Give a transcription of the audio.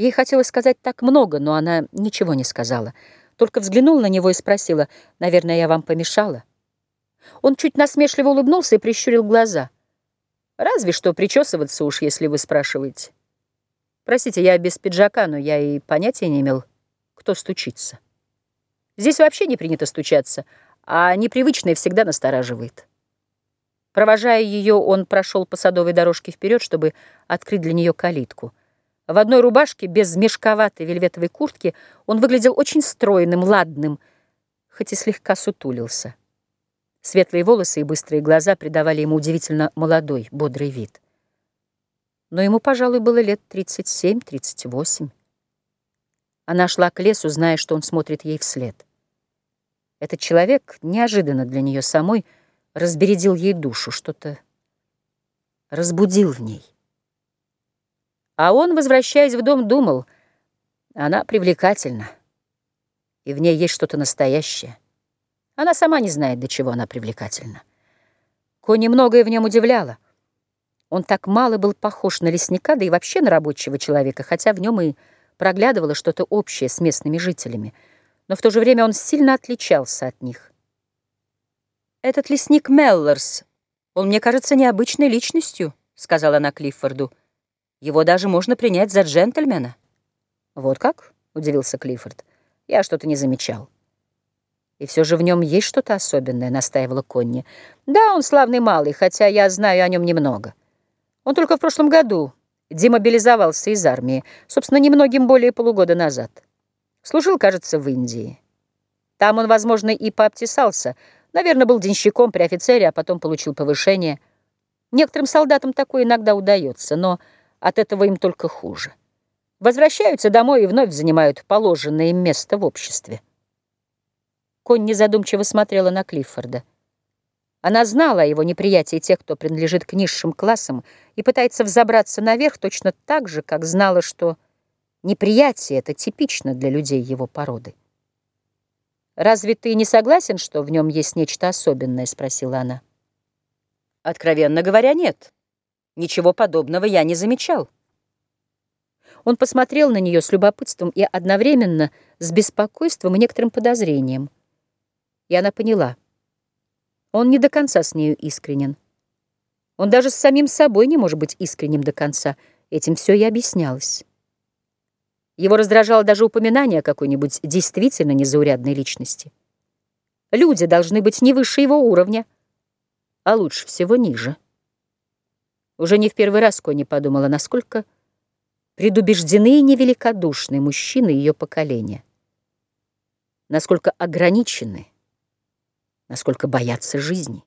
Ей хотелось сказать так много, но она ничего не сказала. Только взглянула на него и спросила, «Наверное, я вам помешала?» Он чуть насмешливо улыбнулся и прищурил глаза. «Разве что причесываться уж, если вы спрашиваете. Простите, я без пиджака, но я и понятия не имел, кто стучится. Здесь вообще не принято стучаться, а непривычное всегда настораживает». Провожая ее, он прошел по садовой дорожке вперед, чтобы открыть для нее калитку. В одной рубашке, без мешковатой вельветовой куртки, он выглядел очень стройным, ладным, хоть и слегка сутулился. Светлые волосы и быстрые глаза придавали ему удивительно молодой, бодрый вид. Но ему, пожалуй, было лет 37-38. Она шла к лесу, зная, что он смотрит ей вслед. Этот человек, неожиданно для нее самой, разбередил ей душу, что-то разбудил в ней. А он, возвращаясь в дом, думал, она привлекательна, и в ней есть что-то настоящее. Она сама не знает, до чего она привлекательна. Кони многое в нем удивляло. Он так мало был похож на лесника, да и вообще на рабочего человека, хотя в нем и проглядывало что-то общее с местными жителями. Но в то же время он сильно отличался от них. «Этот лесник Меллорс, он мне кажется необычной личностью», — сказала она Клиффорду. Его даже можно принять за джентльмена». «Вот как?» — удивился Клиффорд. «Я что-то не замечал». «И все же в нем есть что-то особенное», — настаивала Конни. «Да, он славный малый, хотя я знаю о нем немного. Он только в прошлом году демобилизовался из армии, собственно, немногим более полугода назад. Служил, кажется, в Индии. Там он, возможно, и пообтесался. Наверное, был денщиком при офицере, а потом получил повышение. Некоторым солдатам такое иногда удается, но... От этого им только хуже. Возвращаются домой и вновь занимают положенное им место в обществе. Конь незадумчиво смотрела на Клиффорда. Она знала о его неприятии тех, кто принадлежит к низшим классам и пытается взобраться наверх точно так же, как знала, что неприятие это типично для людей его породы. «Разве ты не согласен, что в нем есть нечто особенное?» — спросила она. «Откровенно говоря, нет». Ничего подобного я не замечал. Он посмотрел на нее с любопытством и одновременно с беспокойством и некоторым подозрением. И она поняла. Он не до конца с нею искренен. Он даже с самим собой не может быть искренним до конца. Этим все и объяснялось. Его раздражало даже упоминание о какой-нибудь действительно незаурядной личности. Люди должны быть не выше его уровня, а лучше всего ниже. Уже не в первый раз Кони подумала, насколько предубеждены и невеликодушны мужчины ее поколения, насколько ограничены, насколько боятся жизни.